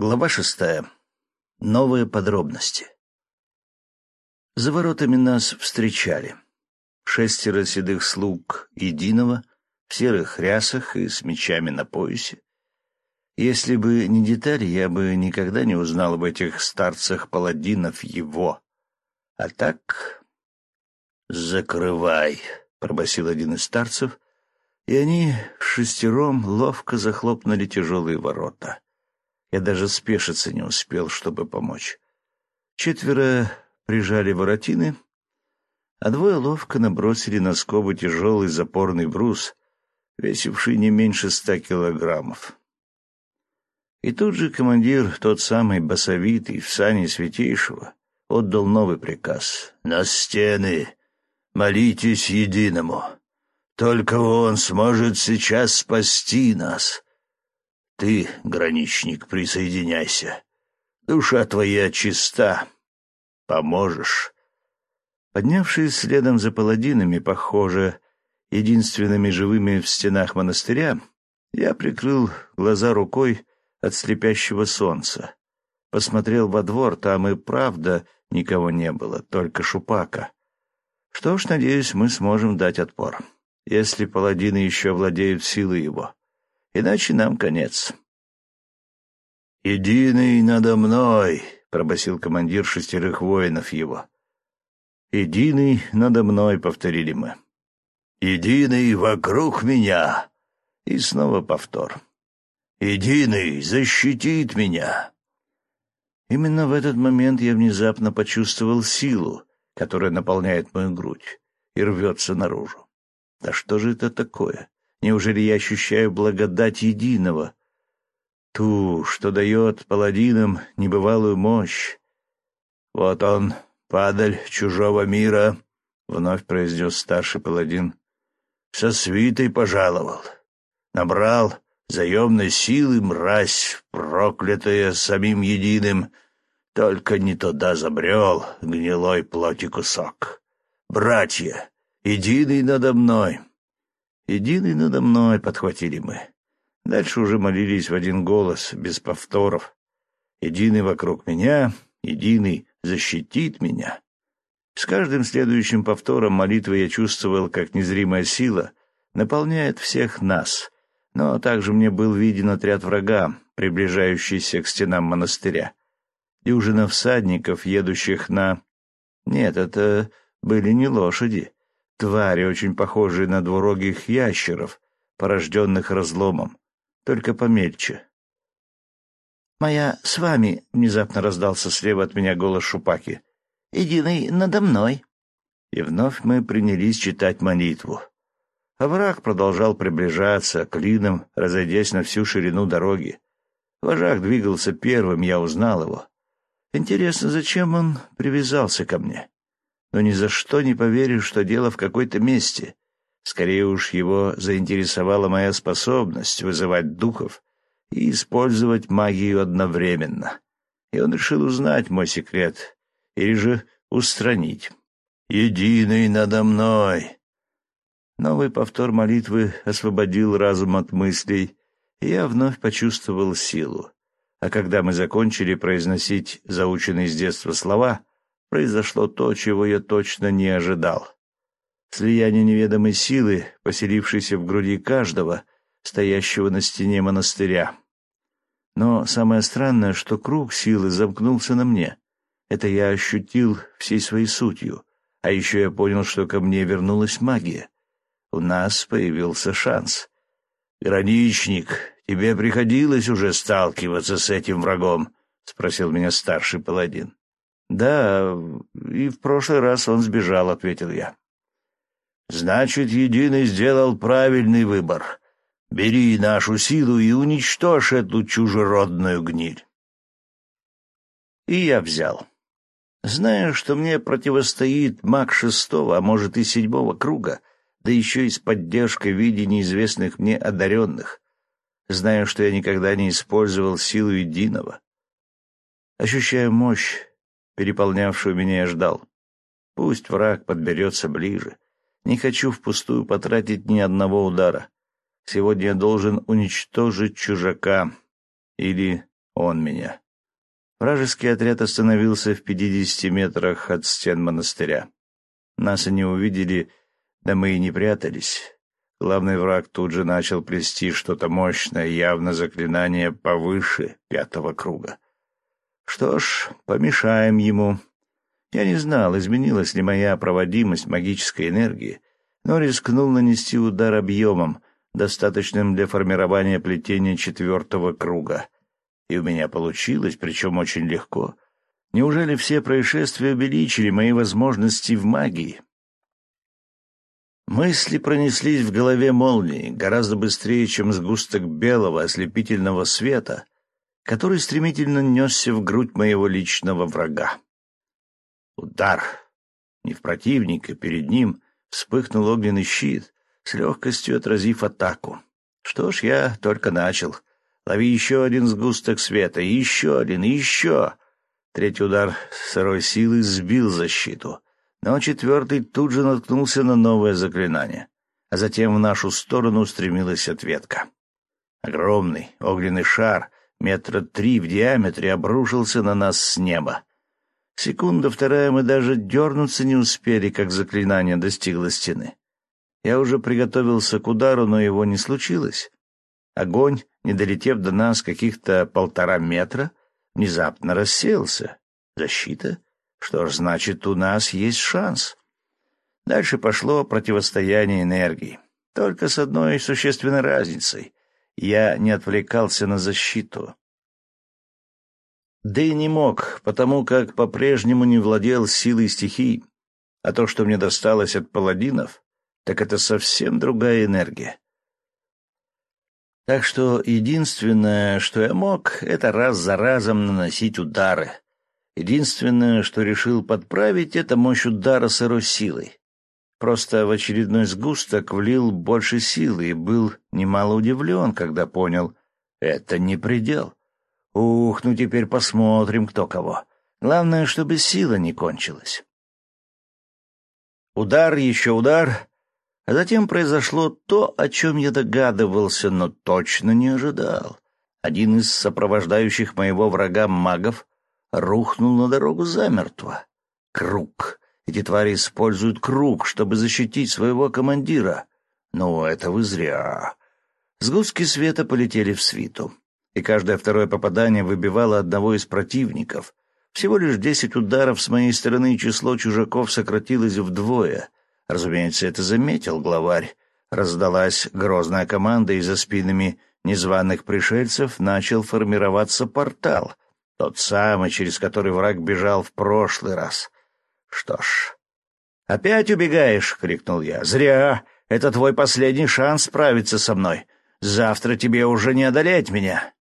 Глава шестая. Новые подробности. За воротами нас встречали. Шестеро седых слуг единого, в серых рясах и с мечами на поясе. Если бы не детали, я бы никогда не узнал об этих старцах-паладинов его. А так... «Закрывай», — пробасил один из старцев, и они шестером ловко захлопнули тяжелые ворота. Я даже спешиться не успел, чтобы помочь. Четверо прижали воротины, а двое ловко набросили на скобу тяжелый запорный брус, весивший не меньше ста килограммов. И тут же командир, тот самый басовитый, в сане святейшего, отдал новый приказ. «На стены! Молитесь единому! Только он сможет сейчас спасти нас!» Ты, граничник, присоединяйся. Душа твоя чиста. Поможешь. Поднявшись следом за паладинами, похоже, единственными живыми в стенах монастыря, я прикрыл глаза рукой от слепящего солнца. Посмотрел во двор, там и правда никого не было, только шупака. Что ж, надеюсь, мы сможем дать отпор, если паладины еще владеют силой его иначе нам конец. «Единый надо мной!» — пробасил командир шестерых воинов его. «Единый надо мной», — повторили мы. «Единый вокруг меня!» И снова повтор. «Единый защитит меня!» Именно в этот момент я внезапно почувствовал силу, которая наполняет мою грудь и рвется наружу. Да что же это такое? Неужели я ощущаю благодать единого? Ту, что дает паладинам небывалую мощь. Вот он, падаль чужого мира, — вновь произнес старший паладин. Со свитой пожаловал. Набрал заемной силы мразь, проклятая самим единым, только не туда забрел гнилой плоти кусок. Братья, единый надо мной, Единый надо мной подхватили мы. Дальше уже молились в один голос, без повторов. Единый вокруг меня, единый защитит меня. С каждым следующим повтором молитвы я чувствовал, как незримая сила наполняет всех нас, но также мне был виден отряд врага, приближающийся к стенам монастыря. Дюжина всадников, едущих на... Нет, это были не лошади. Твари, очень похожие на двурогих ящеров, порожденных разломом, только помельче. «Моя с вами!» — внезапно раздался слева от меня голос Шупаки. «Единый надо мной!» И вновь мы принялись читать молитву. А враг продолжал приближаться, клином разойдясь на всю ширину дороги. Вожак двигался первым, я узнал его. Интересно, зачем он привязался ко мне? Но ни за что не поверю, что дело в какой-то месте. Скорее уж его заинтересовала моя способность вызывать духов и использовать магию одновременно. И он решил узнать мой секрет, или же устранить. «Единый надо мной!» Новый повтор молитвы освободил разум от мыслей, и я вновь почувствовал силу. А когда мы закончили произносить заученные с детства слова, произошло то, чего я точно не ожидал. Слияние неведомой силы, поселившейся в груди каждого, стоящего на стене монастыря. Но самое странное, что круг силы замкнулся на мне. Это я ощутил всей своей сутью. А еще я понял, что ко мне вернулась магия. У нас появился шанс. «Граничник, тебе приходилось уже сталкиваться с этим врагом?» — спросил меня старший паладин. «Да, и в прошлый раз он сбежал», — ответил я. «Значит, Единый сделал правильный выбор. Бери нашу силу и уничтожь эту чужеродную гниль». И я взял. Зная, что мне противостоит маг шестого, а может и седьмого круга, да еще и с поддержкой в виде неизвестных мне одаренных, зная, что я никогда не использовал силу единого, ощущая мощь, переполнявшую меня, я ждал. Пусть враг подберется ближе. Не хочу впустую потратить ни одного удара. Сегодня я должен уничтожить чужака. Или он меня. Вражеский отряд остановился в пятидесяти метрах от стен монастыря. Нас они увидели, да мы и не прятались. Главный враг тут же начал плести что-то мощное, явно заклинание повыше пятого круга. Что ж, помешаем ему. Я не знал, изменилась ли моя проводимость магической энергии, но рискнул нанести удар объемом, достаточным для формирования плетения четвертого круга. И у меня получилось, причем очень легко. Неужели все происшествия увеличили мои возможности в магии? Мысли пронеслись в голове молнией гораздо быстрее, чем сгусток белого ослепительного света, который стремительно несся в грудь моего личного врага. Удар! Не в противника, перед ним вспыхнул огненный щит, с легкостью отразив атаку. Что ж, я только начал. Лови еще один сгусток света, еще один, еще. Третий удар сырой силы сбил защиту, но четвертый тут же наткнулся на новое заклинание, а затем в нашу сторону устремилась ответка. Огромный огненный шар метра три в диаметре обрушился на нас с неба. Секунда вторая мы даже дернуться не успели, как заклинание достигло стены. Я уже приготовился к удару, но его не случилось. Огонь, не долетев до нас каких-то полтора метра, внезапно рассеялся. Защита? Что ж, значит, у нас есть шанс. Дальше пошло противостояние энергии. Только с одной существенной разницей. Я не отвлекался на защиту. Да и не мог, потому как по-прежнему не владел силой стихий. А то, что мне досталось от паладинов, так это совсем другая энергия. Так что единственное, что я мог, это раз за разом наносить удары. Единственное, что решил подправить, это мощь удара сырой силой. Просто в очередной сгусток влил больше силы и был немало удивлен, когда понял — это не предел. Ух, ну теперь посмотрим, кто кого. Главное, чтобы сила не кончилась. Удар, еще удар, а затем произошло то, о чем я догадывался, но точно не ожидал. Один из сопровождающих моего врага магов рухнул на дорогу замертво. Круг. Эти твари используют круг, чтобы защитить своего командира. Но это вы зря. Сгустки света полетели в свиту, и каждое второе попадание выбивало одного из противников. Всего лишь десять ударов с моей стороны, и число чужаков сократилось вдвое — Разумеется, это заметил главарь. Раздалась грозная команда, и за спинами незваных пришельцев начал формироваться портал, тот самый, через который враг бежал в прошлый раз. Что ж... «Опять убегаешь?» — крикнул я. «Зря. Это твой последний шанс справиться со мной. Завтра тебе уже не одолеть меня».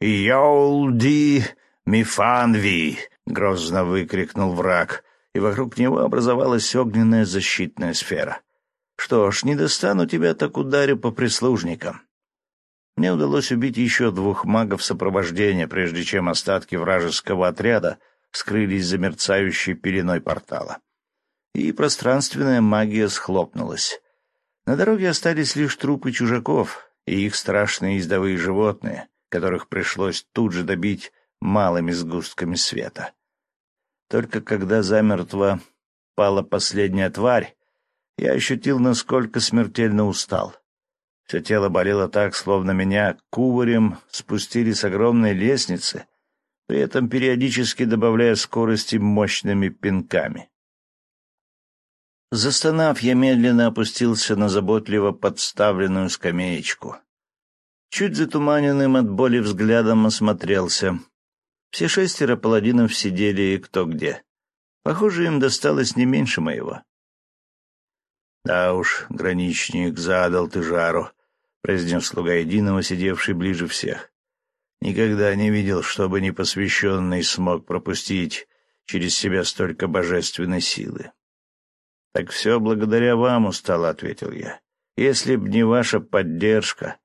«Йолди Мифанви!» — грозно выкрикнул враг и вокруг него образовалась огненная защитная сфера. Что ж, не достану тебя, так ударю по прислужникам. Мне удалось убить еще двух магов сопровождения, прежде чем остатки вражеского отряда скрылись за мерцающей пеленой портала. И пространственная магия схлопнулась. На дороге остались лишь трупы чужаков и их страшные ездовые животные, которых пришлось тут же добить малыми сгустками света. Только когда замертво пала последняя тварь, я ощутил, насколько смертельно устал. Все тело болело так, словно меня кувырем спустили с огромной лестницы, при этом периодически добавляя скорости мощными пинками. Застонав, я медленно опустился на заботливо подставленную скамеечку. Чуть затуманенным от боли взглядом осмотрелся. Все шестеро паладинов сидели кто где. Похоже, им досталось не меньше моего. «Да уж, граничник, задал ты жару», — произнес слуга единого, сидевший ближе всех. «Никогда не видел, чтобы непосвященный смог пропустить через себя столько божественной силы». «Так все благодаря вам, — устало ответил я. Если б не ваша поддержка,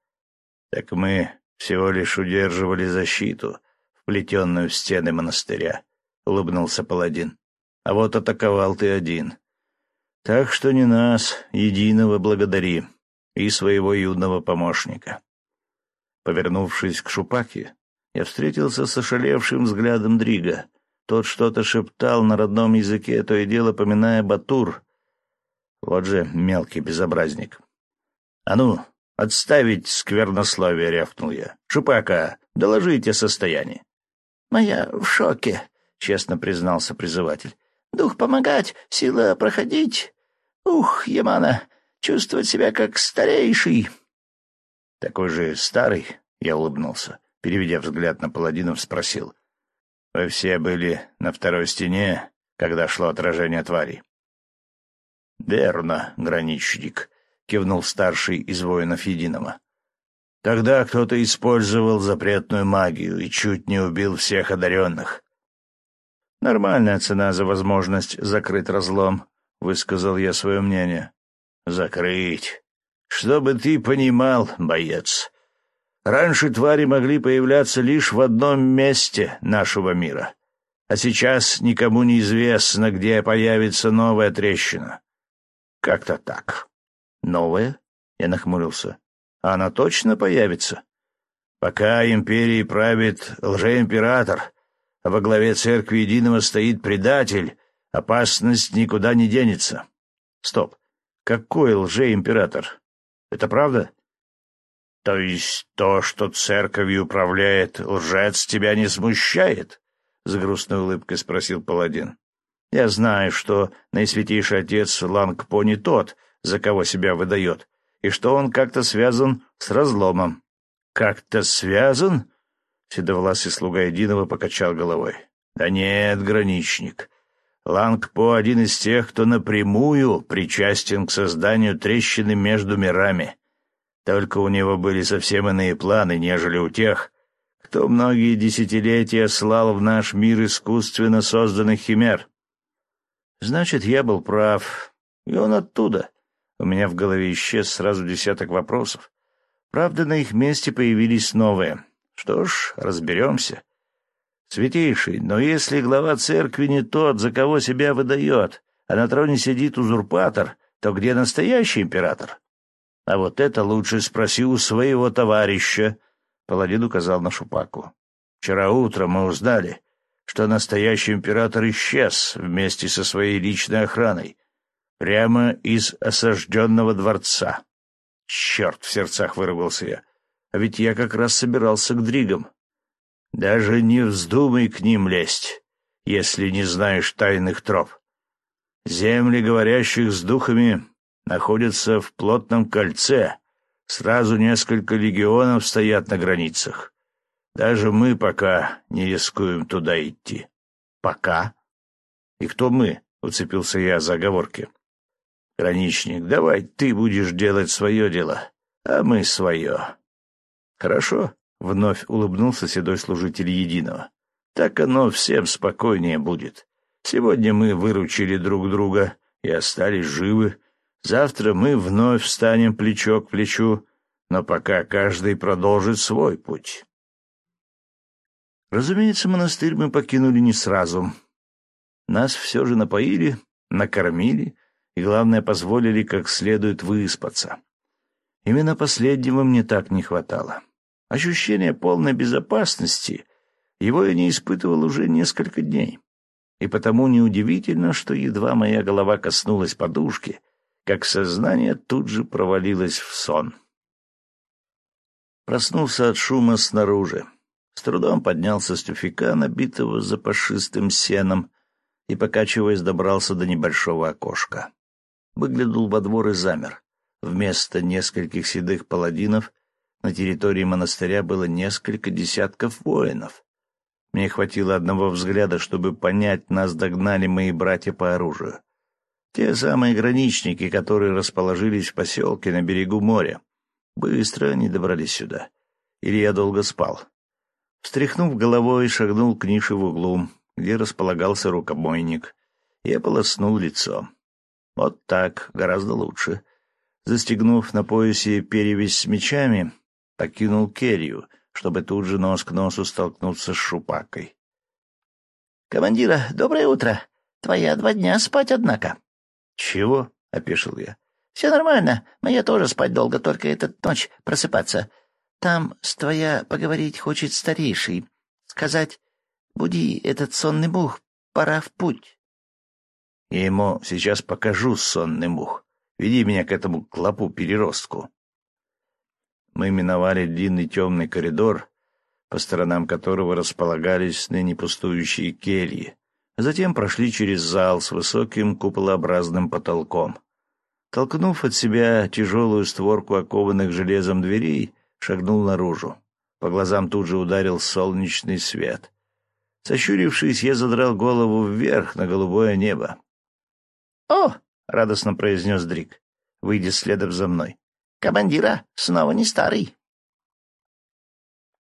так мы всего лишь удерживали защиту, вплетенную в стены монастыря, — улыбнулся паладин. — А вот атаковал ты один. Так что не нас, единого благодари, и своего юного помощника. Повернувшись к Шупаке, я встретился с ошалевшим взглядом Дрига. Тот что-то шептал на родном языке, то и дело поминая Батур. Вот же мелкий безобразник. — А ну, отставить сквернословие, — рявкнул я. — Шупака, доложите состояние. — Моя в шоке, — честно признался призыватель. — Дух помогать, сила проходить. Ух, Ямана, чувствовать себя как старейший. — Такой же старый, — я улыбнулся. Переведя взгляд на паладинов, спросил. — Вы все были на второй стене, когда шло отражение тварей? — Верно, граничник, — кивнул старший из воинов Единого. — Тогда кто-то использовал запретную магию и чуть не убил всех одаренных. — Нормальная цена за возможность закрыть разлом, — высказал я свое мнение. — Закрыть. Чтобы ты понимал, боец, Раньше твари могли появляться лишь в одном месте нашего мира. А сейчас никому не известно, где появится новая трещина. Как-то так. Новая? Я нахмурился. Она точно появится? Пока империей правит лжеимператор, а во главе церкви единого стоит предатель, опасность никуда не денется. Стоп. Какой лжеимператор? Это правда? — То есть то, что церковью управляет лжец, тебя не смущает? — с грустной улыбкой спросил паладин. — Я знаю, что наисвятейший отец Лангпо не тот, за кого себя выдает, и что он как-то связан с разломом. — Как-то связан? — седовласый слуга Единого покачал головой. — Да нет, граничник. Лангпо один из тех, кто напрямую причастен к созданию трещины между мирами. Только у него были совсем иные планы, нежели у тех, кто многие десятилетия слал в наш мир искусственно созданных химер. Значит, я был прав, и он оттуда. У меня в голове исчез сразу десяток вопросов. Правда, на их месте появились новые. Что ж, разберемся. Святейший, но если глава церкви не тот, за кого себя выдает, а на троне сидит узурпатор, то где настоящий император? А вот это лучше спроси у своего товарища, — паладин указал на Шупаку. Вчера утром мы узнали, что настоящий император исчез вместе со своей личной охраной, прямо из осажденного дворца. Черт, в сердцах выругался я. А ведь я как раз собирался к дригам. Даже не вздумай к ним лезть, если не знаешь тайных троп. Земли, говорящих с духами, находятся в плотном кольце. Сразу несколько легионов стоят на границах. Даже мы пока не рискуем туда идти. Пока? И кто мы? Уцепился я за оговорки. Граничник, давай ты будешь делать свое дело, а мы свое. Хорошо, вновь улыбнулся седой служитель единого. Так оно всем спокойнее будет. Сегодня мы выручили друг друга и остались живы, Завтра мы вновь встанем плечо к плечу, но пока каждый продолжит свой путь. Разумеется, монастырь мы покинули не сразу. Нас все же напоили, накормили и, главное, позволили как следует выспаться. Именно последнего мне так не хватало. Ощущение полной безопасности его я не испытывал уже несколько дней. И потому неудивительно, что едва моя голова коснулась подушки — как сознание тут же провалилось в сон. Проснулся от шума снаружи. С трудом поднялся с тюфика, набитого запашистым сеном, и, покачиваясь, добрался до небольшого окошка. Выглянул во двор и замер. Вместо нескольких седых паладинов на территории монастыря было несколько десятков воинов. Мне хватило одного взгляда, чтобы понять, нас догнали мои братья по оружию. Те самые граничники, которые расположились в поселке на берегу моря. Быстро они добрались сюда. Или я долго спал. Встряхнув головой, шагнул к нише в углу, где располагался рукомойник, и ополоснул лицо. Вот так, гораздо лучше. Застегнув на поясе перевязь с мечами, покинул Керрию, чтобы тут же нос к носу столкнуться с Шупакой. — Командира, доброе утро. Твоя два дня спать, однако. «Чего?» — опешил я. «Все нормально. Мне тоже спать долго, только этот ночь просыпаться. Там с твоя поговорить хочет старейший. Сказать, буди этот сонный мух, пора в путь. Я ему сейчас покажу сонный мух. Веди меня к этому клопу-переростку. Мы миновали длинный темный коридор, по сторонам которого располагались ныне пустующие кельи, а затем прошли через зал с высоким куполообразным потолком. Толкнув от себя тяжелую створку окованных железом дверей, шагнул наружу. По глазам тут же ударил солнечный свет. Сощурившись, я задрал голову вверх на голубое небо. «О!» — радостно произнес Дрик, выйдя следом за мной. «Командира снова не старый».